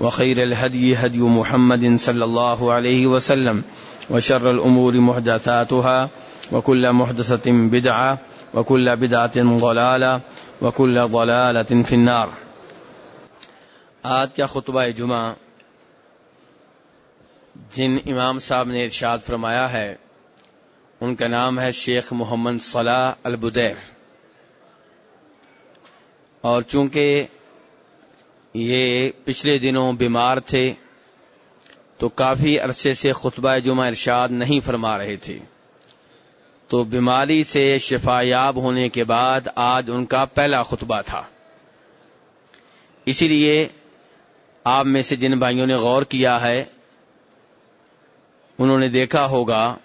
وخير الهدي هدي محمد صلى الله عليه وسلم وشر الأمور محدثاتها وكل محدثة بدعة وكل بدعة ضلالة وكل ضلالة في النار. آج کا خطبہ جمعہ جن امام صاحب نے ارشاد فرمایا ہے، ان کا نام ہے شیخ محمد صلاح البدیر۔ اور چونکہ یہ پچھلے دنوں بیمار تھے تو کافی عرصے سے خطبہ جمعہ ارشاد نہیں فرما رہے تھے۔ تو بیماری سے شفا یاب ہونے کے بعد آج ان کا پہلا خطبہ تھا۔ اسی لیے آپ میں سے جن بھائیوں نے غور کیا ہے، انہوں نے دیکھا ہوگا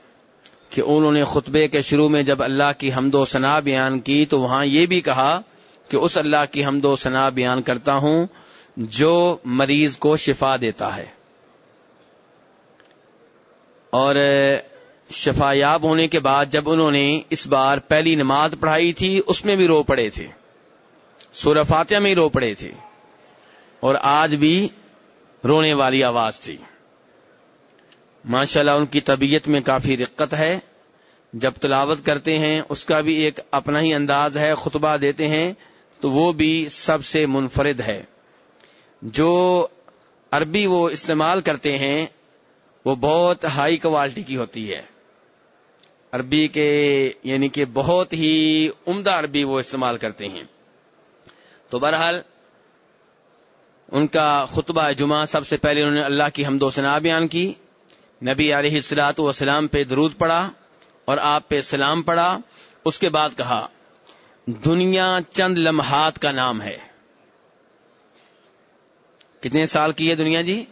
کہ انہوں نے خطبے کے شروع میں جب اللہ کی حمد و ثنا بیان کی تو وہاں یہ بھی کہا کہ اس اللہ کی حمد و ثنا بیان کرتا ہوں جو مریض کو شفا دیتا ہے۔ اور شفا یاب ہونے کے بعد جب انہوں نے اس بار پہلی نماز پڑھائی تھی، اس میں بھی رو پڑے تھے۔ سورہ فاتحہ میں رو پڑے تھے۔ اور آج بھی رونے والی آواز تھی۔ ماشاءاللہ ان کی طبیعت میں کافی رقت ہے۔ جب تلاوت کرتے ہیں، اس کا بھی ایک اپنا ہی انداز ہے، خطبہ دیتے ہیں، تو وہ بھی سب سے منفرد ہے۔ جو عربی وہ استعمال کرتے ہیں، وہ بہت ہائی کوالٹی کی ہوتی ہے۔ عربی کے یعنی کہ بہت ہی عمدہ عربی وہ استعمال کرتے ہیں۔ تو بہرحال، ان کا خطبہ جمعہ سب سے پہلے انہوں نے اللہ کی حمد و ثنا بیان کی۔ نبی علیہ السلاط والسلام پہ درود پڑا اور آپ پہ سلام پڑا اس کے بعد کہا، دنیا چند لمحات کا نام ہے۔ کتنے سال کی ہے دنیا جی؟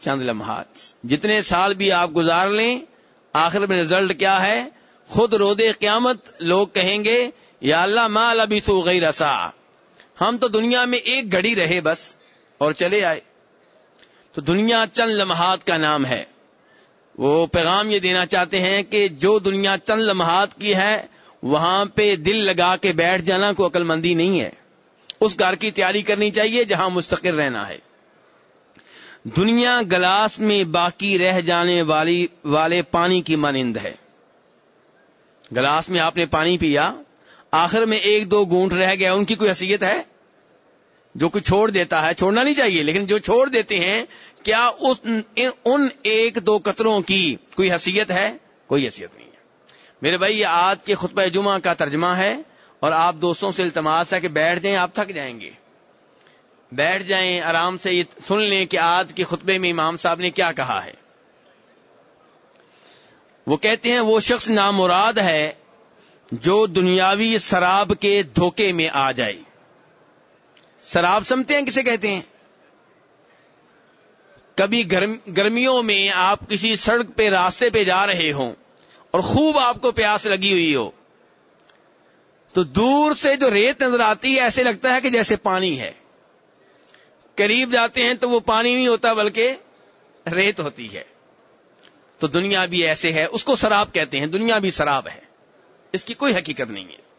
چند لمحات۔ جتنے سال بھی آپ گزار لیں، آخر میں رزلٹ کیا ہے؟ خود رود قیامت لوگ کہیں گے، یا اللہ مال ابھی سو گئی رسا ہم تو دنیا میں ایک گھڑی رہے بس، اور چلے آئے۔ تو دنیا چند لمحات کا نام ہے۔ وہ پیغام یہ دینا چاہتے ہیں کہ جو دنیا چند لمحات کی ہے، وہاں پہ دل لگا کے بیٹھ جانا کوئی عقل مندی نہیں ہے۔ اس گھر کی تیاری کرنی چاہیے جہاں مستقل رہنا ہے۔ دنیا گلاس میں باقی رہ جانے والی والے پانی کی مانند ہے۔ گلاس میں آپ نے پانی پیا، آخر میں ایک دو گونٹ رہ گیا، ان کی کوئی حیثیت ہے؟ جو کوئی چھوڑ دیتا ہے، چھوڑنا نہیں چاہیے، لیکن جو چھوڑ دیتے ہیں، کیا اس ان ایک دو قطروں کی کوئی حیثیت ہے؟ کوئی حیثیت نہیں ہے۔ میرے بھائی، یہ آج کے خطبہ جمعہ کا ترجمہ ہے۔ اور آپ دوستوں سے التماس ہے کہ بیٹھ جائیں، آپ تھک جائیں گے۔ بیٹھ جائیں، آرام سے یہ سن لیں کہ آج کے خطبے میں امام صاحب نے کیا کہا ہے۔ وہ کہتے ہیں، وہ شخص نامراد ہے جو دنیاوی شراب کے دھوکے میں آ جائے۔ شراب سمتے ہیں، کسے کہتے ہیں؟ کبھی گرم، گرمیوں میں آپ کسی سڑک پہ راستے پہ جا رہے ہوں اور خوب آپ کو پیاس لگی ہوئی ہو تو دور سے جو ریت نظر آتی ہے، ایسے لگتا ہے کہ جیسے پانی ہے۔ قریب جاتے ہیں تو وہ پانی نہیں ہوتا، بلکہ ریت ہوتی ہے۔ تو دنیا بھی ایسے ہے، اس کو شراب کہتے ہیں، دنیا بھی شراب ہے۔ اس کی کوئی حقیقت نہیں ہے۔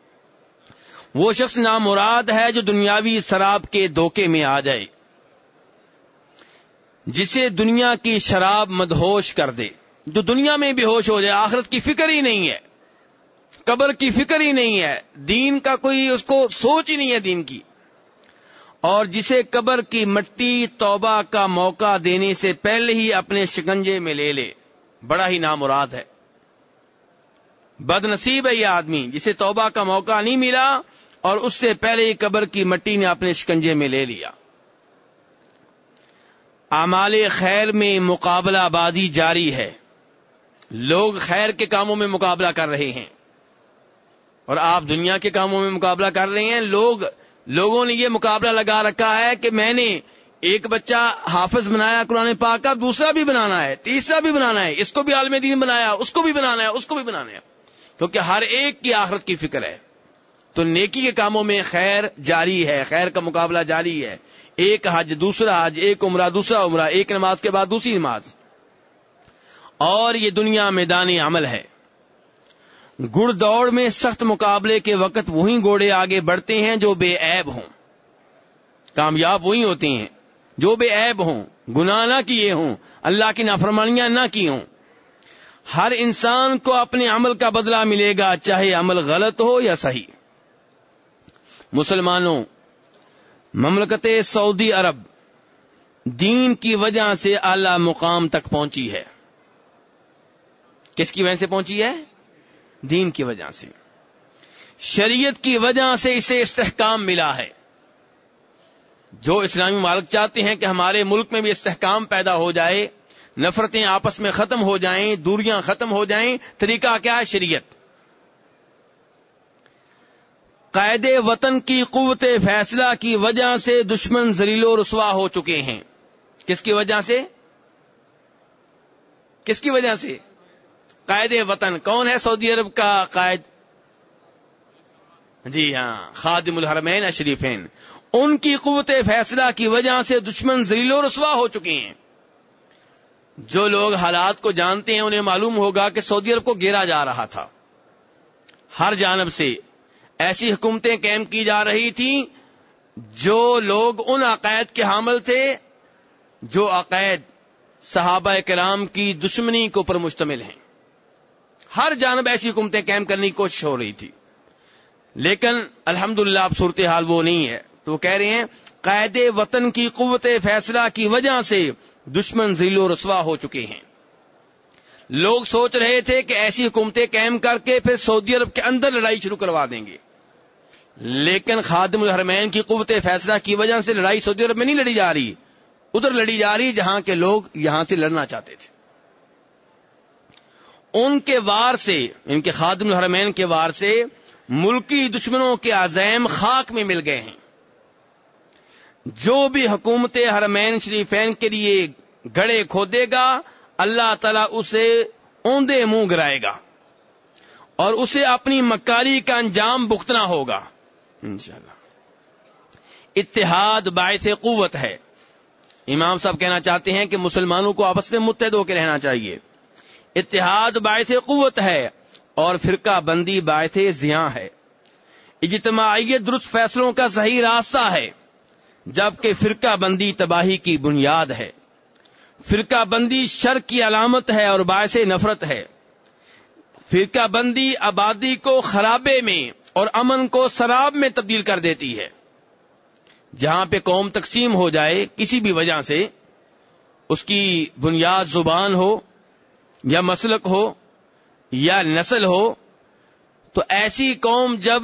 وہ شخص نامراد ہے جو دنیاوی شراب کے دھوکے میں آ جائے۔ جسے دنیا کی شراب مدہوش کر دے۔ جو دنیا میں بھی ہوش ہو جائے، آخرت کی فکر ہی نہیں ہے۔ قبر کی فکر ہی نہیں ہے۔ دین کا کوئی اس کو سوچ ہی نہیں ہے دین کی۔ اور جسے قبر کی مٹی توبہ کا موقع دینے سے پہلے ہی اپنے شکنجے میں لے لے۔ بڑا ہی نامراد ہے۔ بد نصیب ہے یہ آدمی۔ جسے توبہ کا موقع نہیں ملا اور اس سے پہلے ہی قبر کی مٹی نے اپنے شکنجے میں لے لیا۔ اعمال خیر میں مقابلہ بازی جاری ہے۔ لوگ خیر کے کاموں میں مقابلہ کر رہے ہیں۔ اور آپ دنیا کے کاموں میں مقابلہ کر رہے ہیں، لوگ، لوگوں نے یہ مقابلہ لگا رکھا ہے کہ میں نے ایک بچہ حافظ بنایا قرآن پاک کا، دوسرا بھی بنانا ہے، تیسرا بھی بنانا ہے، اس کو بھی عالم دین بنایا، اس کو بھی بنانا ہے، اس کو بھی بنانا ہے۔ کیونکہ ہر ایک کی آخرت کی فکر ہے۔ تو نیکی کے کاموں میں خیر جاری ہے، خیر کا مقابلہ جاری ہے۔ ایک حج، دوسرا حج، ایک عمرہ، دوسرا عمرہ، ایک نماز کے بعد دوسری نماز۔ اور یہ دنیا میدان عمل ہے۔ گڑ دوڑ میں سخت مقابلے کے وقت وہی گھوڑے آگے بڑھتے ہیں جو بے عیب ہوں۔ کامیاب وہی ہوتے ہیں جو بے عیب ہوں۔ گناہ نہ کیے ہوں۔ اللہ کی نافرمانیاں نہ کی ہوں۔ ہر انسان کو اپنے عمل کا بدلہ ملے گا، چاہے عمل غلط ہو یا صحیح۔ مسلمانوں، مملکت سعودی عرب دین کی وجہ سے اعلی مقام تک پہنچی ہے۔ کس کی وجہ سے پہنچی ہے؟ دین کی وجہ سے۔ شریعت کی وجہ سے اسے استحکام ملا ہے۔ جو اسلامی مالک چاہتے ہیں کہ ہمارے ملک میں بھی استحکام پیدا ہو جائے، نفرتیں آپس میں ختم ہو جائیں، دوریاں ختم ہو جائیں، طریقہ کیا ہے؟ شریعت۔ قائد وطن کی قوت فیصلہ کی وجہ سے دشمن زلیل و رسوا ہو چکے ہیں۔ کس کی وجہ سے؟ کس کی وجہ سے؟ قائد وطن، کون ہے سعودی عرب کا قائد؟ جی ہاں خادم الحرمین اشریفین۔ ان کی قوت فیصلہ کی وجہ سے دشمن زلیل و رسوا ہو چکے ہیں۔ جو لوگ حالات کو جانتے ہیں، انہیں معلوم ہوگا کہ سعودی عرب کو گھیرا جا رہا تھا۔ ہر جانب سے ایسی حکومتیں قائم کی جا رہی تھیں، جو لوگ ان عقائد کے حامل تھے، جو عقائد صحابہ کرام کی دشمنی کے اوپر مشتمل ہیں۔ ہر جانب ایسی حکومتیں قائم کرنے کی کوشش ہو رہی تھی۔ لیکن الحمد للہ اب صورتحال وہ نہیں ہے۔ تو وہ کہہ رہے ہیں، قائد وطن کی قوت فیصلہ کی وجہ سے دشمن ذیل و رسوا ہو چکے ہیں۔ لوگ سوچ رہے تھے کہ ایسی حکومتیں قائم کر کے پھر سعودی عرب کے اندر لڑائی شروع کروا دیں گے۔ لیکن خادم الحرمین کی قوت فیصلہ کی وجہ سے لڑائی سعودی عرب میں نہیں لڑی جا رہی۔ ادھر لڑی جا رہی جہاں کے لوگ یہاں سے لڑنا چاہتے تھے۔ ان کے وار سے، ان کے خادم الحرمین کے وار سے ملکی دشمنوں کے عزائم خاک میں مل گئے ہیں۔ جو بھی حکومت حرمین شریفین کے لیے گڑے کھودے گا، اللہ تعالی اسے اوندے منہ گرائے گا۔ اور اسے اپنی مکاری کا انجام بختنا ہوگا۔ انشاءاللہ۔ اتحاد باعث قوت ہے۔ امام صاحب کہنا چاہتے ہیں کہ مسلمانوں کو آپس میں متحد ہو کے رہنا چاہیے۔ اتحاد باعث قوت ہے اور فرقہ بندی باعث زیاں ہے۔ اجتماعیت درست فیصلوں کا صحیح راستہ ہے، جبکہ فرقہ بندی تباہی کی بنیاد ہے۔ فرقہ بندی شر کی علامت ہے اور باعث نفرت ہے۔ فرقہ بندی آبادی کو خرابے میں اور امن کو سراب میں تبدیل کر دیتی ہے۔ جہاں پہ قوم تقسیم ہو جائے، کسی بھی وجہ سے اس کی بنیاد زبان ہو یا مسلک ہو یا نسل ہو، تو ایسی قوم جب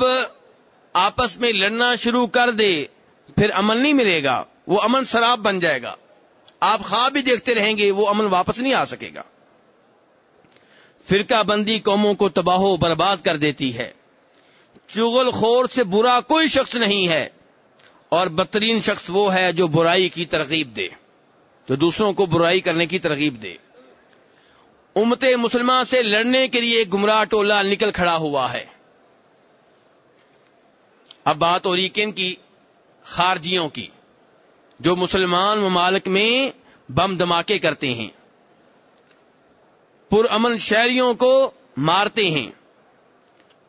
آپس میں لڑنا شروع کر دے، پھر امن نہیں ملے گا، وہ امن شراب بن جائے گا۔ آپ خواب بھی دیکھتے رہیں گے، وہ امن واپس نہیں آ سکے گا۔ فرقہ بندی قوموں کو تباہ و برباد کر دیتی ہے۔ چغل خور سے برا کوئی شخص نہیں ہے، اور بدترین شخص وہ ہے جو برائی کی ترغیب دے، جو دوسروں کو برائی کرنے کی ترغیب دے۔ امت مسلمان سے لڑنے کے لیے گمراہ ٹولہ نکل کھڑا ہوا ہے۔ اب بات ہو رہی کن کی؟ خارجیوں کی، جو مسلمان ممالک میں بم دھماکے کرتے ہیں۔ پر امن شہریوں کو مارتے ہیں۔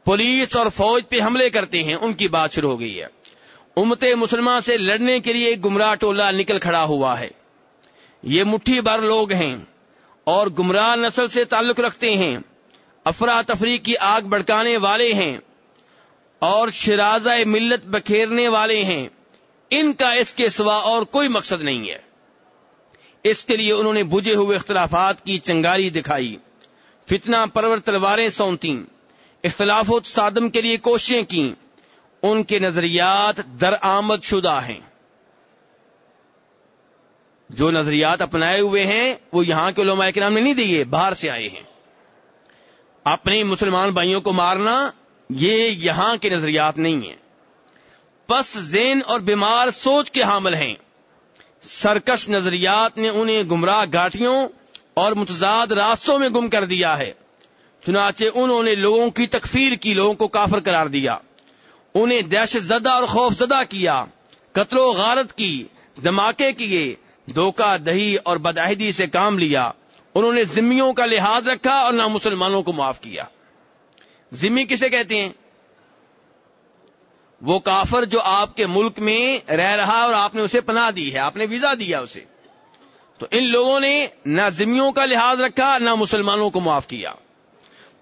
پولیس اور فوج پہ حملے کرتے ہیں۔ ان کی بات شروع ہو گئی ہے۔ امت مسلمان سے لڑنے کے لیے گمراہ ٹولہ نکل کھڑا ہوا ہے۔ یہ مٹھی بھر لوگ ہیں۔ اور گمراہ نسل سے تعلق رکھتے ہیں افراتفری کی آگ بڑکانے والے ہیں اور شرازہ ملت بکھیرنے والے ہیں۔ ان کا اس کے سوا اور کوئی مقصد نہیں ہے۔ اس کے لیے انہوں نے بجے ہوئے اختلافات کی چنگاری دکھائی۔ فتنہ پرور تلواریں سونتی اختلاف و صادم کے لیے کوششیں کی ان کے نظریات درآمد شدہ ہیں۔ جو نظریات اپنائے ہوئے ہیں، وہ یہاں کے علماء کے نام نے نہیں دیے، باہر سے آئے ہیں۔ اپنے مسلمان بھائیوں کو مارنا، یہ یہاں کے نظریات نہیں ہیں۔ پس زین اور بیمار سوچ کے حامل ہیں۔ سرکش نظریات نے انہیں گمراہ گاٹھیوں اور متضاد راستوں میں گم کر دیا ہے۔ چنانچہ انہوں نے لوگوں کی تکفیر کی، لوگوں کو کافر قرار دیا۔ انہیں دہشت زدہ اور خوف زدہ کیا، قتل و غارت کی، دھماکے کیے دھوکہ، دہی اور بدعہدی سے کام لیا۔ انہوں نے ذمیوں کا لحاظ رکھا اور نہ مسلمانوں کو معاف کیا۔ ذمی کسے کہتے ہیں؟ وہ کافر جو آپ کے ملک میں رہ رہا اور آپ نے اسے پناہ دی ہے، آپ نے ویزا دیا اسے۔ تو ان لوگوں نے نہ ذمیوں کا لحاظ رکھا، نہ مسلمانوں کو معاف کیا۔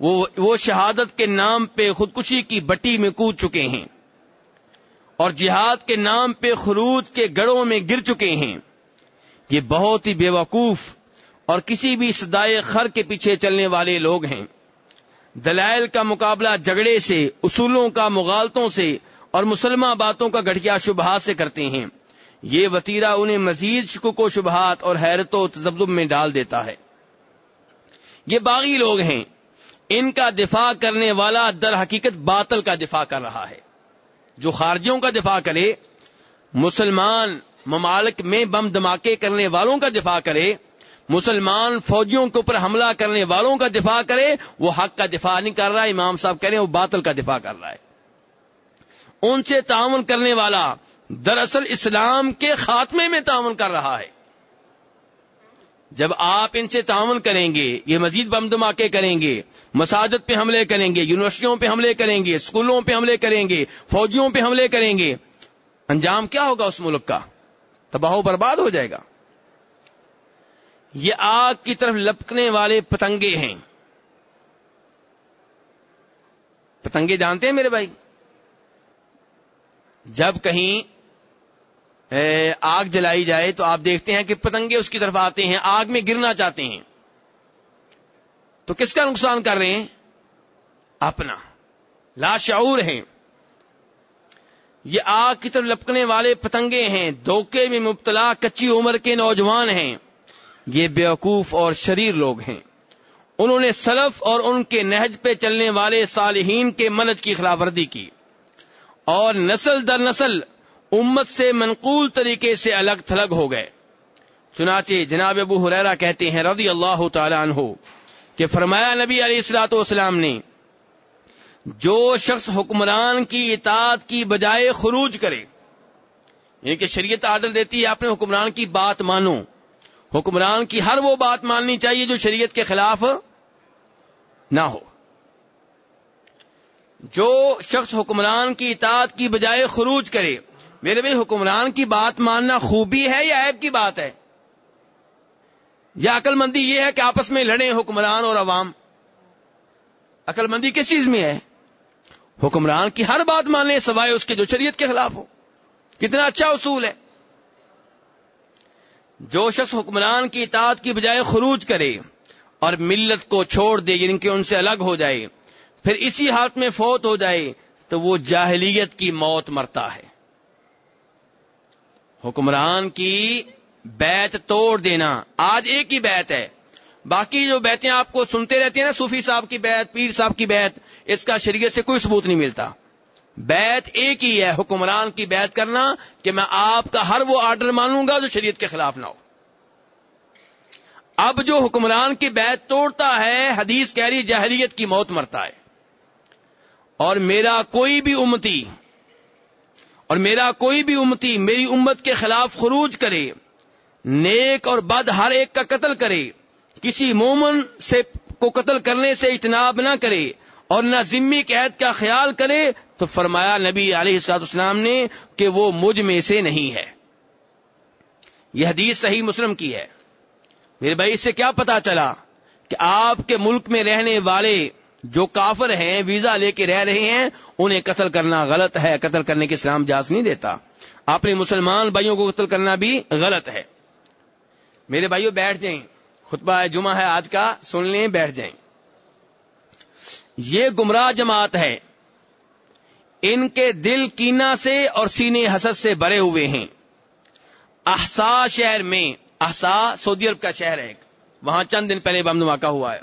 وہ وہ شہادت کے نام پہ خودکشی کی بٹی میں کود چکے ہیں اور جہاد کے نام پہ خروج کے گڑوں میں گر چکے ہیں۔ یہ بہت ہی بے وقوف اور کسی بھی سدائے خر کے پیچھے چلنے والے لوگ ہیں۔ دلائل کا مقابلہ جھگڑے سے، اصولوں کا مغالتوں سے اور مسلمہ باتوں کا گھٹیا شبہات سے کرتے ہیں۔ یہ وطیرہ انہیں مزید شکوک و شبہات اور حیرت و تجزب میں ڈال دیتا ہے۔ یہ باغی لوگ ہیں۔ ان کا دفاع کرنے والا در حقیقت باطل کا دفاع کر رہا ہے۔ جو خارجیوں کا دفاع کرے، مسلمان ممالک میں بم دھماکے کرنے والوں کا دفاع کرے، مسلمان فوجیوں کے اوپر حملہ کرنے والوں کا دفاع کرے، وہ حق کا دفاع نہیں کر رہا، امام صاحب کریں وہ باطل کا دفاع کر رہا ہے۔ ان سے تعاون کرنے والا دراصل اسلام کے خاتمے میں تعاون کر رہا ہے۔ جب آپ ان سے تعاون کریں گے، یہ مزید بم دھماکے کریں گے، مساجد پہ حملے کریں گے، یونیورسٹیوں پہ حملے کریں گے اسکولوں پہ حملے کریں گے، فوجیوں پہ حملے کریں گے، انجام کیا ہوگا اس ملک کا؟ تباہ و برباد ہو جائے گا۔ یہ آگ کی طرف لپکنے والے پتنگے ہیں۔ پتنگے جانتے ہیں میرے بھائی؟ جب کہیں آگ جلائی جائے تو آپ دیکھتے ہیں کہ پتنگے اس کی طرف آتے ہیں، آگ میں گرنا چاہتے ہیں۔ تو کس کا نقصان کر رہے ہیں؟ اپنا۔ لاشعور ہیں۔ یہ آگ کی طرف لپکنے والے پتنگے ہیں، دھوکے میں مبتلا کچی عمر کے نوجوان ہیں۔ یہ بیوقوف اور شریر لوگ ہیں۔ انہوں نے سلف اور ان کے نہج پہ چلنے والے صالحین کے منج کی خلاف ورزی کی۔ اور نسل در نسل امت سے منقول طریقے سے الگ تھلگ ہو گئے۔ چنانچہ جناب ابو حریرا کہتے ہیں رضی اللہ تعالی عنہ کہ فرمایا نبی علیہ السلاۃ والسلام نے جو شخص حکمران کی اطاعت کی بجائے خروج کرے یعنی کہ شریعت آرڈر دیتی ہے اپنے حکمران کی بات مانو۔ حکمران کی ہر وہ بات ماننی چاہیے جو شریعت کے خلاف نہ ہو۔ جو شخص حکمران کی اطاعت کی بجائے خروج کرے، میرے بھائی، حکمران کی بات ماننا خوبی ہے یا عیب کی بات ہے؟ یا عقل مندی یہ ہے کہ آپس میں لڑیں حکمران اور عوام؟ عقل مندی کس چیز میں ہے؟ حکمران کی ہر بات ماننے سوائے اس کے جو شریعت کے خلاف ہو۔ کتنا اچھا اصول ہے۔ جو شخص حکمران کی اطاعت کی بجائے خروج کرے اور ملت کو چھوڑ دے یعنی کہ ان سے الگ ہو جائے، پھر اسی ہاتھ میں فوت ہو جائے، تو وہ جاہلیت کی موت مرتا ہے۔ حکمران کی بیت توڑ دینا آج ایک ہی بیت ہے۔ باقی جو بیتیں آپ کو سنتے رہتی ہیں نا صوفی صاحب کی بیت، پیر صاحب کی بیت، اس کا شریعت سے کوئی ثبوت نہیں ملتا۔ بیت ایک ہی ہے، حکمران کی بیت کرنا کہ میں آپ کا ہر وہ آرڈر مانوں گا جو شریعت کے خلاف نہ ہو۔ اب جو حکمران کی بیت توڑتا ہے، حدیث کہہ رہی جہلیت کی موت مرتا ہے۔ اور میرا کوئی بھی امتی، اور میرا کوئی بھی امتی میری امت کے خلاف خروج کرے، نیک اور بد ہر ایک کا قتل کرے کسی مومن سے کو قتل کرنے سے اجتناب نہ کرے اور نہ ذمی قید کا خیال کرے تو فرمایا نبی علیہ السلاط اسلام نے کہ وہ مجھ میں سے نہیں ہے۔ یہ حدیث صحیح مسلم کی ہے۔ میرے بھائی، اس سے کیا پتا چلا کہ آپ کے ملک میں رہنے والے جو کافر ہیں، ویزا لے کے رہ رہے ہیں، انہیں قتل کرنا غلط ہے، قتل کرنے کے اسلام جاز نہیں دیتا۔ اپنے مسلمان بھائیوں کو قتل کرنا بھی غلط ہے۔ میرے بھائیوں بیٹھ جائیں۔ خطبہ جمعہ ہے آج کا، سن لیں، بیٹھ جائیں۔ یہ گمراہ جماعت ہے۔ ان کے دل کینا سے اور سینے حسد سے بھرے ہوئے ہیں۔ احسا شہر میں، احسا سعودی عرب کا شہر ہے۔ وہاں چند دن پہلے بم دھماکہ ہوا ہے۔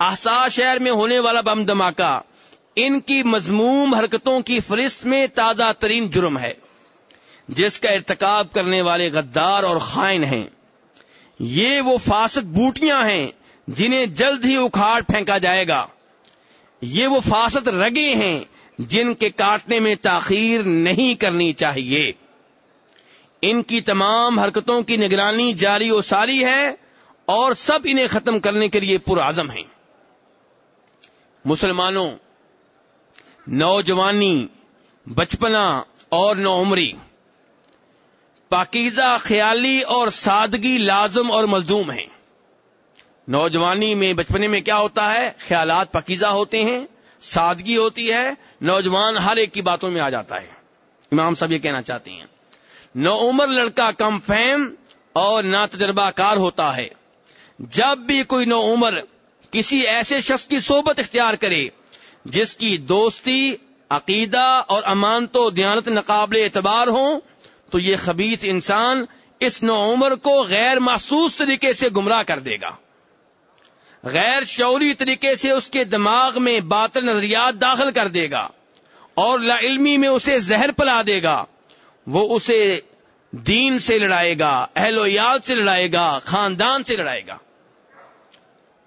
احسا شہر میں ہونے والا بم دھماکہ، ان کی مضموم حرکتوں کی فہرست میں تازہ ترین جرم ہے۔ جس کا ارتکاب کرنے والے غدار اور خائن ہیں۔ یہ وہ فاسد بوٹیاں ہیں جنہیں جلد ہی اکھاڑ پھینکا جائے گا۔ یہ وہ فاسد رگے ہیں جن کے کاٹنے میں تاخیر نہیں کرنی چاہیے۔ ان کی تمام حرکتوں کی نگرانی جاری و ساری ہے اور سب انہیں ختم کرنے کے لیے پرعزم ہیں۔ مسلمانوں، نوجوانی، بچپنا اور نو عمری پاکیزہ خیالی اور سادگی لازم اور ملزوم ہیں۔ نوجوانی میں، بچپنے میں کیا ہوتا ہے؟ خیالات پاکیزہ ہوتے ہیں، سادگی ہوتی ہے، نوجوان ہر ایک کی باتوں میں آ جاتا ہے۔ امام صاحب یہ کہنا چاہتے ہیں۔ نو عمر لڑکا کم فہم اور نا تجربہ کار ہوتا ہے۔ جب بھی کوئی نو عمر کسی ایسے شخص کی صحبت اختیار کرے، جس کی دوستی، عقیدہ اور امانت و دیانت نقابل اعتبار ہوں تو یہ خبیص انسان اس نو عمر کو غیر محسوس طریقے سے گمراہ کر دے گا۔ غیر شعوری طریقے سے اس کے دماغ میں باطل نظریات داخل کر دے گا اور لا علمی میں اسے زہر پلا دے گا۔ وہ اسے دین سے لڑائے گا، اہل و یاد سے لڑائے گا، خاندان سے لڑائے گا۔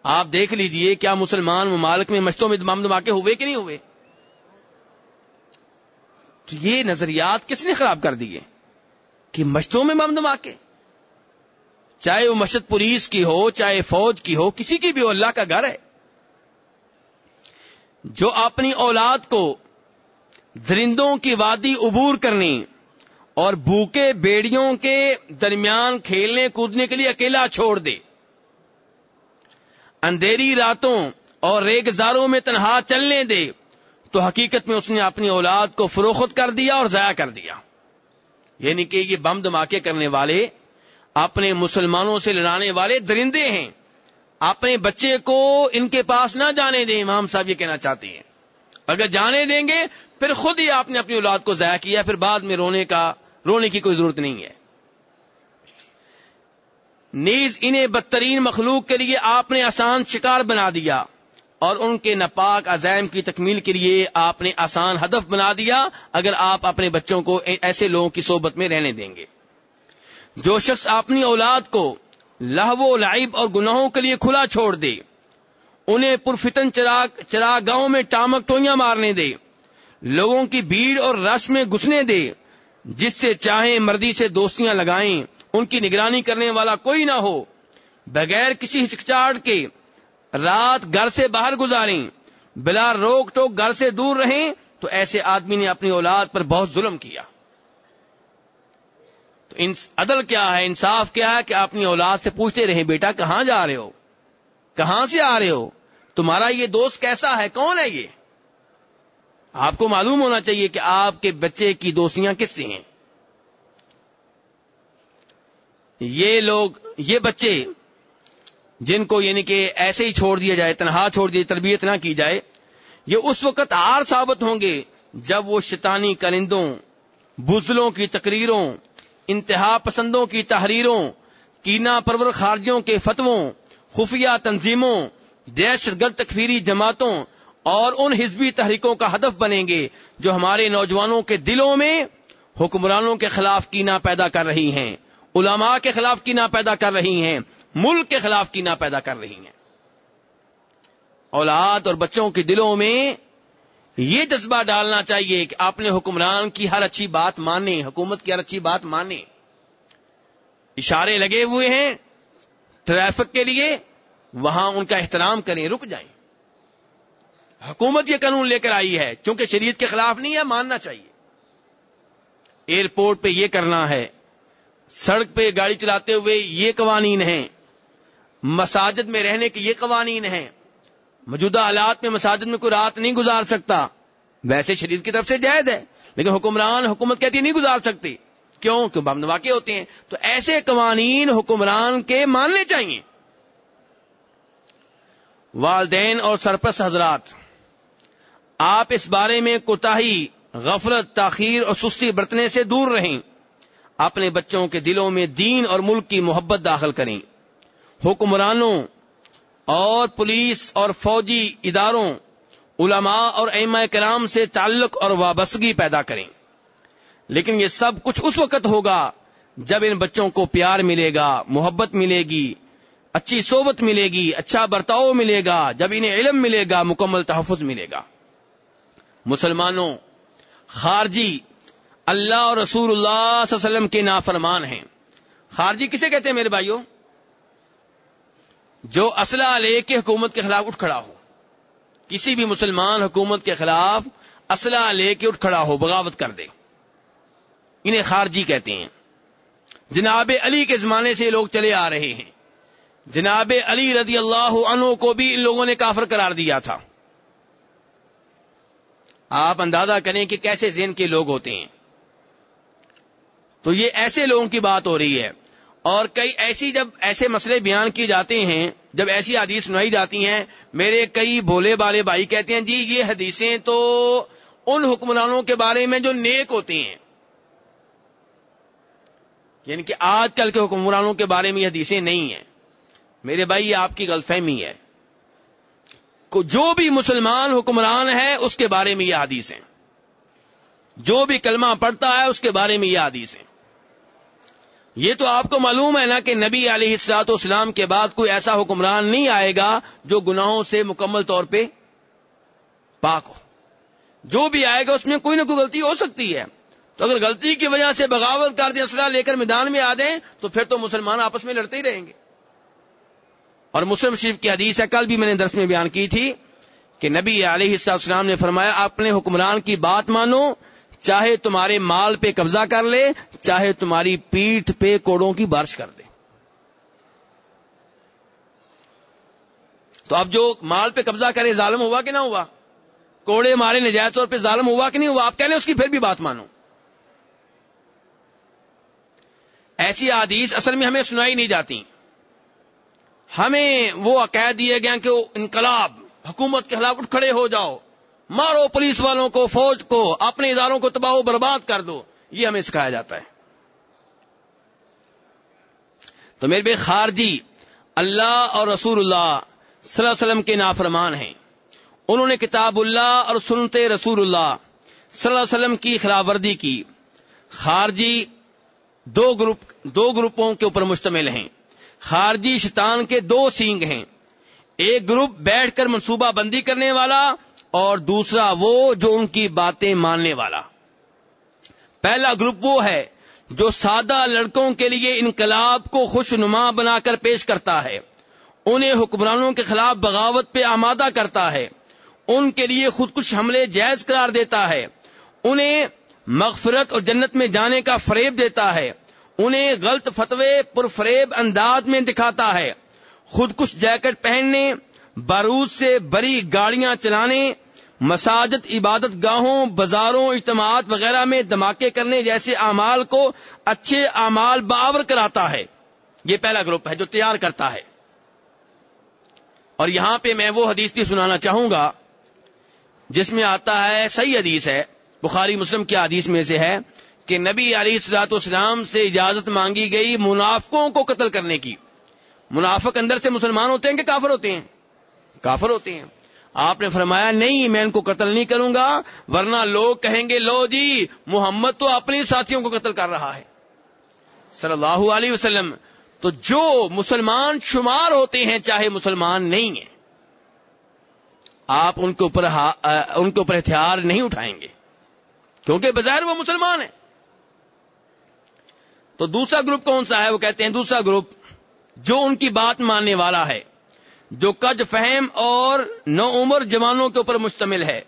آپ دیکھ لیجیے کیا مسلمان ممالک میں مشتوں میں دمام دماکے ہوئے کہ نہیں ہوئے؟ تو یہ نظریات کس نے خراب کر دیے؟ کہ مشتوں میں مم دماکے چاہے وہ مشد پولیس کی ہو، چاہے فوج کی ہو، کسی کی بھی اللہ کا گھر ہے۔ جو اپنی اولاد کو درندوں کی وادی عبور کرنی اور بھوکے بیڑیوں کے درمیان کھیلنے کودنے کے لیے اکیلا چھوڑ دے۔ اندھیری راتوں اور ریگزاروں میں تنہا چلنے دے تو حقیقت میں اس نے اپنی اولاد کو فروخت کر دیا اور ضائع کر دیا۔ یعنی کہ یہ بم دھماکے کرنے والے، اپنے مسلمانوں سے لڑانے والے درندے ہیں۔ اپنے بچے کو ان کے پاس نہ جانے دیں، امام صاحب یہ کہنا چاہتے ہیں۔ اگر جانے دیں گے، پھر خود ہی آپ نے اپنی اولاد کو ضائع کیا، پھر بعد میں رونے کا، رونے کی کوئی ضرورت نہیں ہے۔ نیز انہیں بدترین مخلوق کے لیے آپ نے آسان شکار بنا دیا۔ اور ان کے ناپاک عزائم کی تکمیل کے لیے آپ نے آسان ہدف بنا دیا، اگر آپ اپنے بچوں کو ایسے لوگوں کی صحبت میں رہنے دیں گے۔ جو شخص اپنی اولاد کو لہو و لائب اور گناہوں کے لیے کھلا چھوڑ دے، انہیں پرفتن چراغ چراغ گاؤں میں ٹامک ٹوئیاں مارنے دے، لوگوں کی بھیڑ اور رش میں گھسنے دے، جس سے چاہیں مردی سے دوستیاں لگائیں، ان کی نگرانی کرنے والا کوئی نہ ہو، بغیر کسی ہچکچاہٹ کے رات گھر سے باہر گزاریں۔ بلا روک ٹوک گھر سے دور رہیں تو ایسے آدمی نے اپنی اولاد پر بہت ظلم کیا۔ تو عدل کیا ہے؟ انصاف کیا ہے کہ اپنی اولاد سے پوچھتے رہیں، بیٹا، کہاں جا رہے ہو؟ کہاں سے آ رہے ہو؟ تمہارا یہ دوست کیسا ہے؟ کون ہے یہ؟ آپ کو معلوم ہونا چاہیے کہ آپ کے بچے کی دوستیاں کس سے ہیں۔ یہ لوگ، یہ بچے جن کو یعنی کہ ایسے ہی چھوڑ دیا جائے، تنہا چھوڑ دیے تربیت نہ کی جائے، یہ اس وقت آر ثابت ہوں گے جب وہ شیطانی کرندوں بزلوں کی تقریروں، انتہا پسندوں کی تحریروں کینا پرور خارجوں کے فتووں، خفیہ تنظیموں، دہشت گرد تکفیری جماعتوں اور ان حزبی تحریکوں کا ہدف بنیں گے جو ہمارے نوجوانوں کے دلوں میں حکمرانوں کے خلاف کینا پیدا کر رہی ہیں۔ علماء کے خلاف کینا پیدا کر رہی ہیں، ملک کے خلاف کینا پیدا کر رہی ہیں۔ اولاد اور بچوں کے دلوں میں یہ جذبہ ڈالنا چاہیے کہ اپنے حکمران کی ہر اچھی بات مانے حکومت کی ہر اچھی بات مانے اشارے لگے ہوئے ہیں ٹریفک کے لیے، وہاں ان کا احترام کریں، رک جائیں۔ حکومت یہ قانون لے کر آئی ہے، چونکہ شریعت کے خلاف نہیں ہے، ماننا چاہیے۔ ایئرپورٹ پہ یہ کرنا ہے۔ سڑک پہ گاڑی چلاتے ہوئے یہ قوانین ہیں۔ مساجد میں رہنے کے یہ قوانین ہیں۔ موجودہ حالات میں مساجد میں کوئی رات نہیں گزار سکتا۔ ویسے شریر کی طرف سے جائز ہے، لیکن حکمران حکومت کہتی نہیں گزار سکتی کیوں؟ کہ بم واقع ہوتے ہیں۔ تو ایسے قوانین حکمران کے ماننے چاہیے۔ والدین اور سرپرست حضرات، آپ اس بارے میں کوتا غفلت، تاخیر اور سستی برتنے سے دور رہیں۔ اپنے بچوں کے دلوں میں دین اور ملک کی محبت داخل کریں۔ حکمرانوں اور پولیس اور فوجی اداروں، علماء اور ایما کرام سے تعلق اور وابستگی پیدا کریں۔ لیکن یہ سب کچھ اس وقت ہوگا جب ان بچوں کو پیار ملے گا، محبت ملے گی، اچھی صحبت ملے گی اچھا برتاؤ ملے گا، جب انہیں علم ملے گا، مکمل تحفظ ملے گا۔ مسلمانوں، خارجی اللہ اور رسول اللہ صلی اللہ علیہ وسلم کے نافرمان ہیں۔ خارجی کسے کہتے ہیں میرے بھائیوں جو اسلحہ لے کے حکومت کے خلاف اٹھ کھڑا ہو۔ کسی بھی مسلمان حکومت کے خلاف اسلحہ لے کے اٹھ کھڑا ہو، بغاوت کر دے۔ انہیں خارجی کہتے ہیں۔ جناب علی کے زمانے سے لوگ چلے آ رہے ہیں۔ جناب علی رضی اللہ عنہ کو بھی ان لوگوں نے کافر قرار دیا تھا۔ آپ اندازہ کریں کہ کیسے ذہن کے لوگ ہوتے ہیں۔ تو یہ ایسے لوگوں کی بات ہو رہی ہے۔ اور کئی ایسی جب ایسے مسئلے بیان کیے جاتے ہیں، جب ایسی حدیث سنائی جاتی ہیں، میرے کئی بھولے بالے بھائی کہتے ہیں جی یہ حدیثیں تو ان حکمرانوں کے بارے میں جو نیک ہوتے ہیں۔ یعنی کہ آج کل کے حکمرانوں کے بارے میں یہ حدیثیں نہیں ہیں۔ میرے بھائی، یہ آپ کی غلط فہمی ہے۔ جو بھی مسلمان حکمران ہے، اس کے بارے میں یہ حدیث ہیں جو بھی کلمہ پڑھتا ہے، اس کے بارے میں یہ حدیث ہیں یہ تو آپ کو معلوم ہے نا کہ نبی علیہ السلاط اسلام کے بعد کوئی ایسا حکمران نہیں آئے گا جو گناہوں سے مکمل طور پہ پاک ہو۔ جو بھی آئے گا اس میں کوئی نہ کوئی غلطی ہو سکتی ہے۔ تو اگر غلطی کی وجہ سے بغاوت کر دیں اسلحہ لے کر میدان میں آ دیں، تو پھر تو مسلمان آپس میں لڑتے ہی رہیں گے۔ اور مسلم شریف کی حدیث ہے، کل بھی میں نے درس میں بیان کی تھی کہ نبی علیہ السلام نے فرمایا، اپنے حکمران کی بات مانو چاہے تمہارے مال پہ قبضہ کر لے، چاہے تمہاری پیٹھ پہ کوڑوں کی بارش کر دے۔ تو اب جو مال پہ قبضہ کرے، ظالم ہوا کہ نہ ہوا؟ کوڑے مارے نجائز طور پہ ظالم ہوا کہ نہیں ہوا؟ آپ کہہ لیں اس کی پھر بھی بات مانو۔ ایسی حدیث اصل میں ہمیں سنائی نہیں جاتی۔ ہمیں وہ عقائد دیے گیا کہ انقلاب، حکومت کے خلاف اٹھ کھڑے ہو جاؤ۔ مارو پولیس والوں کو، فوج کو، اپنے اداروں کو تباہ و برباد کر دو۔ یہ ہمیں سکھایا جاتا ہے۔ تو میرے بے خارجی، اللہ اور رسول اللہ صلی اللہ علیہ وسلم کے نافرمان ہیں۔ انہوں نے کتاب اللہ اور سنتے رسول اللہ صلی اللہ علیہ وسلم کی خلاف ورزی کی۔ خارجی دو گروپ، دو گروپوں کے اوپر مشتمل ہیں۔ خارجی شیطان کے دو سینگ ہیں۔ ایک گروپ بیٹھ کر منصوبہ بندی کرنے والا اور دوسرا وہ جو ان کی باتیں ماننے والا۔ پہلا گروپ وہ ہے جو سادہ لڑکوں کے لیے انقلاب کو خوش نما بنا کر پیش کرتا ہے۔ انہیں حکمرانوں کے خلاف بغاوت پہ آمادہ کرتا ہے۔ ان کے لیے خود کچھ حملے جائز قرار دیتا ہے۔ انہیں مغفرت اور جنت میں جانے کا فریب دیتا ہے۔ انہیں غلط فتوے پرفریب انداز میں دکھاتا ہے۔ خود کچھ جیکٹ پہننے بارود سے بری گاڑیاں چلانے، مساجد، عبادت گاہوں، بازاروں، اجتماعات وغیرہ میں دھماکے کرنے جیسے اعمال کو اچھے اعمال باور کراتا ہے۔ یہ پہلا گروپ ہے جو تیار کرتا ہے۔ اور یہاں پہ میں وہ حدیث بھی سنانا چاہوں گا، جس میں آتا ہے، صحیح حدیث ہے۔ بخاری مسلم کی حدیث میں سے ہے کہ نبی علی السلاط اسلام سے اجازت مانگی گئی منافقوں کو قتل کرنے کی۔ منافق اندر سے مسلمان ہوتے ہیں کہ کافر ہوتے ہیں؟ کافر ہوتے ہیں۔ آپ نے فرمایا، نہیں، میں ان کو قتل نہیں کروں گا، ورنہ لوگ کہیں گے، لو جی محمد تو اپنی ساتھیوں کو قتل کر رہا ہے۔ صلی اللہ علیہ وسلم، تو جو مسلمان شمار ہوتے ہیں، چاہے مسلمان نہیں ہیں، آپ ان کے اوپر ان کے اوپر ہتھیار نہیں اٹھائیں گے۔ کیونکہ بظاہر وہ مسلمان ہیں۔ تو دوسرا گروپ کون سا ہے؟ وہ کہتے ہیں، دوسرا گروپ جو ان کی بات ماننے والا ہے۔ جو کج فہم اور نو عمر جوانوں کے اوپر مشتمل ہے۔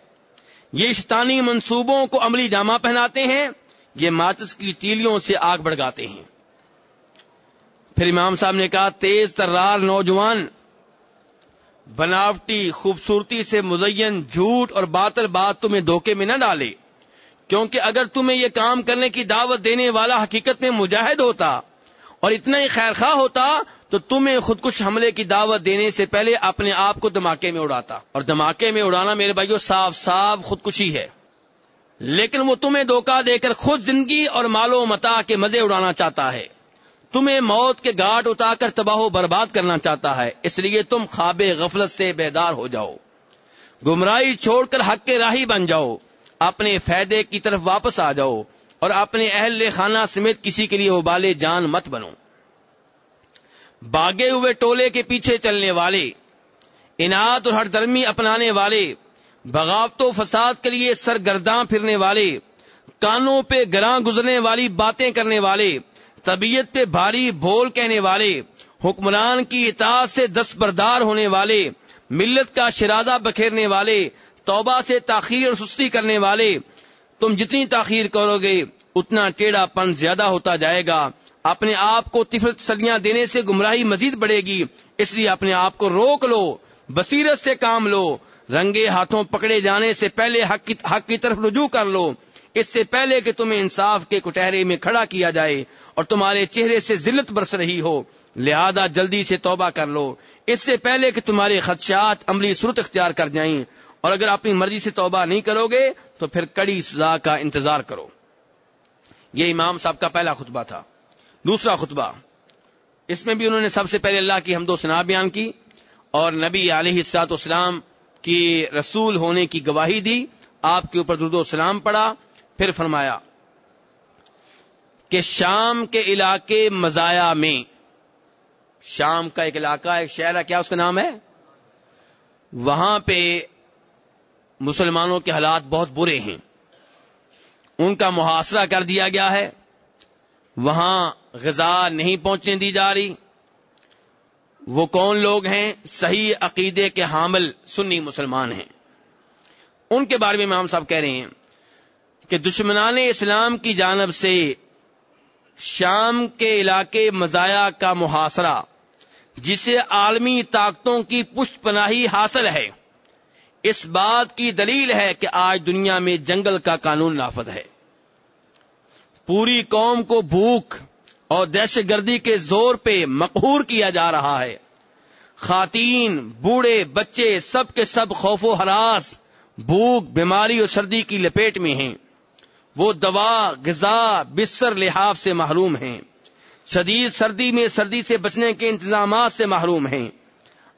یہ اشتانی منصوبوں کو عملی جامہ پہناتے ہیں، یہ ماچس کی تیلیوں سے آگ بڑھگاتے ہیں۔ پھر امام صاحب نے کہا، تیز ترار نوجوان، بناوٹی خوبصورتی سے مزین جھوٹ اور باطل بات تمہیں دھوکے میں نہ ڈالے، کیونکہ اگر تمہیں یہ کام کرنے کی دعوت دینے والا حقیقت میں مجاہد ہوتا اور اتنا ہی خیر خواہ ہوتا تو تمہیں خود کش حملے کی دعوت دینے سے پہلے اپنے آپ کو دھماکے میں اڑاتا۔ اور دھماکے میں اڑانا میرے بھائیو صاف صاف خودکشی ہے۔ لیکن وہ تمہیں دھوکہ دے کر خود زندگی اور مالو متا کے مزے اڑانا چاہتا ہے۔ تمہیں موت کے گھاٹ اٹا کر تباہ و برباد کرنا چاہتا ہے۔ اس لیے تم خواب غفلت سے بیدار ہو جاؤ۔ گمراہی چھوڑ کر حق کے راہی بن جاؤ۔ اپنے فائدے کی طرف واپس آ جاؤ۔ اور اپنے اہل خانہ سمیت کسی کے لیے ابالے جان مت بنو۔ باغے ہوئے ٹولے کے پیچھے چلنے والے انعت اور ہر درمی اپنانے والے، بغاوت و فساد کے لیے سرگرداں پھرنے والے، کانوں پہ گراں گزرنے والی باتیں کرنے والے، طبیعت پہ بھاری بھول کہنے والے، حکمران کی اطاعت سے دستبردار ہونے والے، ملت کا شرادہ بکھیرنے والے، توبہ سے تاخیر اور سستی کرنے والے تم جتنی تاخیر کرو گے، اتنا ٹیڑھا پن زیادہ ہوتا جائے گا۔ اپنے آپ کو تفل سلیاں دینے سے گمراہی مزید بڑھے گی، اس لیے اپنے آپ کو روک لو، بصیرت سے کام لو۔ رنگے ہاتھوں پکڑے جانے سے پہلے حق کی حق کی طرف رجوع کر لو۔ اس سے پہلے کہ تمہیں انصاف کے کٹہرے میں کھڑا کیا جائے اور تمہارے چہرے سے ذلت برس رہی ہو۔ لہذا جلدی سے توبہ کر لو۔ اس سے پہلے کہ تمہارے خدشات عملی صورت اختیار کر جائیں۔ اور اگر اپنی مرضی سے توبہ نہیں کرو گے تو پھر کڑی سزا کا انتظار کرو۔ یہ امام صاحب کا پہلا خطبہ تھا۔ دوسرا خطبہ، اس میں بھی انہوں نے سب سے پہلے اللہ کی حمد و سنا بیان کی اور نبی علیہ السلاط اسلام کی رسول ہونے کی گواہی دی، آپ کے اوپر درد و سلام پڑا، پھر فرمایا کہ شام کے علاقے مزایا میں، شام کا ایک علاقہ، ایک شہر ہے، کیا اس کا نام ہے؟ وہاں پہ مسلمانوں کے حالات بہت برے ہیں۔ ان کا محاصرہ کر دیا گیا ہے۔ وہاں غذا نہیں پہنچنے دی جا رہی۔ وہ کون لوگ ہیں؟ صحیح عقیدے کے حامل سنی مسلمان ہیں۔ ان کے بارے میں امام صاحب کہہ رہے ہیں کہ دشمنان اسلام کی جانب سے شام کے علاقے مزایا کا محاصرہ، جسے عالمی طاقتوں کی پشت پناہی حاصل ہے۔ اس بات کی دلیل ہے کہ آج دنیا میں جنگل کا قانون نافذ ہے۔ پوری قوم کو بھوک اور دہشت گردی کے زور پہ مقہور کیا جا رہا ہے۔ خواتین، بوڑھے، بچے سب کے سب خوف و ہراس، بھوک، بیماری اور سردی کی لپیٹ میں ہیں۔ وہ دوا، غذا، بستر لحاف سے محروم ہیں۔ شدید سردی میں سردی سے بچنے کے انتظامات سے محروم ہیں۔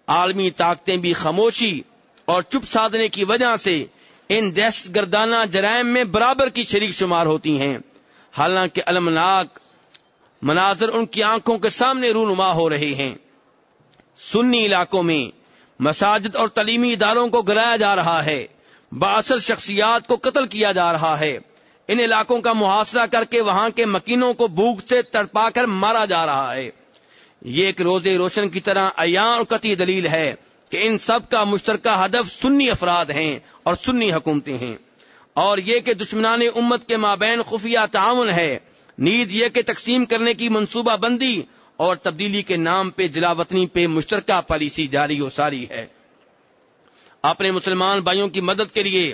عالمی طاقتیں بھی خاموشی اور چپ سادنے کی وجہ سے ان دہشت گردانہ جرائم میں برابر کی شریک شمار ہوتی ہیں۔ حالانکہ المناک مناظر ان کی آنکھوں کے سامنے رونما ہو رہے ہیں۔ سنی علاقوں میں مساجد اور تعلیمی اداروں کو گرایا جا رہا ہے۔ باثر شخصیات کو قتل کیا جا رہا ہے۔ ان علاقوں کا محاصرہ کر کے وہاں کے مکینوں کو بھوک سے تڑپا کر مارا جا رہا ہے۔ یہ ایک روزے روشن کی طرح ایان اور قطعی دلیل ہے۔ کہ ان سب کا مشترکہ ہدف سنی افراد ہیں اور سنی حکومتیں ہیں۔ اور یہ کہ دشمنان امت کے مابین خفیہ تعاون ہے۔ نیز یہ کہ تقسیم کرنے کی منصوبہ بندی اور تبدیلی کے نام پہ جلاوطنی پہ مشترکہ پالیسی جاری و ساری ہے۔ اپنے مسلمان بھائیوں کی مدد کے لیے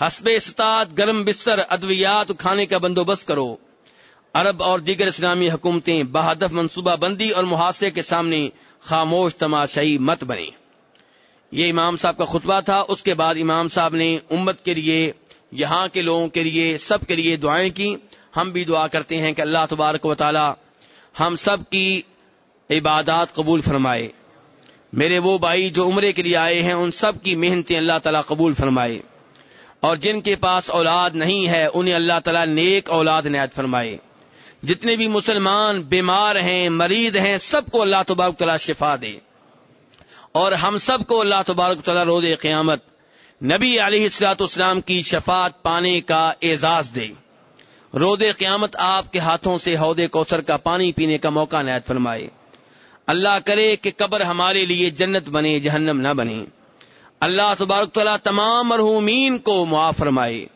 حسب استاد گرم بستر ادویات کھانے کا بندوبست کرو۔ عرب اور دیگر اسلامی حکومتیں بہادف منصوبہ بندی اور محاصرے کے سامنے خاموش تماشائی مت بنے یہ امام صاحب کا خطبہ تھا، اس کے بعد امام صاحب نے امت کے لیے، یہاں کے لوگوں کے لیے، سب کے لیے دعائیں کی۔ ہم بھی دعا کرتے ہیں کہ اللہ تبارک و تعالی ہم سب کی عبادات قبول فرمائے۔ میرے وہ بھائی جو عمرے کے لیے آئے ہیں، ان سب کی محنتیں اللہ تعالیٰ قبول فرمائے۔ اور جن کے پاس اولاد نہیں ہے، انہیں اللہ تعالیٰ نیک اولاد نیت فرمائے۔ جتنے بھی مسلمان بیمار ہیں، مریض ہیں، سب کو اللہ تبارک تعالیٰ شفا دے۔ اور ہم سب کو اللہ تبارک تعالیٰ روز قیامت نبی علیہ السلاط اسلام کی شفاعت پانے کا اعزاز دے۔ رود قیامت آپ کے ہاتھوں سے عہدے کوثر کا پانی پینے کا موقع نیت فرمائے۔ اللہ کرے کہ قبر ہمارے لیے جنت بنے، جہنم نہ بنے۔ اللہ تبارک تعالیٰ تمام مرحومین کو معاف فرمائے۔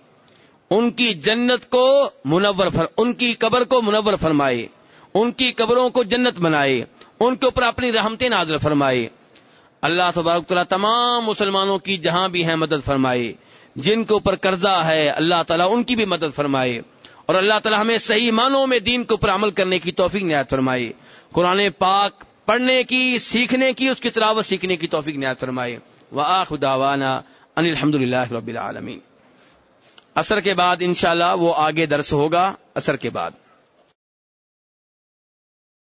ان کی جنت کو منور فر، ان کی قبر کو منور فرمائے۔ ان کی قبروں کو جنت بنائے۔ ان کے اوپر اپنی رحمتیں نازل فرمائے۔ اللہ تبارک تعالیٰ تمام مسلمانوں کی جہاں بھی ہیں مدد فرمائے۔ جن کے اوپر قرضہ ہے، اللہ تعالیٰ ان کی بھی مدد فرمائے۔ اور اللہ تعالیٰ ہمیں صحیح معنوں میں دین کے اوپر عمل کرنے کی توفیق نہایت فرمائے۔ قرآن پاک پڑھنے کی، سیکھنے کی، اس کی تلاوت سیکھنے کی توفیق نہایت فرمائے۔ وانا ان الحمد للہ رب العالمین۔ اثر کے بعد انشاءاللہ وہ آگے درس ہوگا اثر کے بعد۔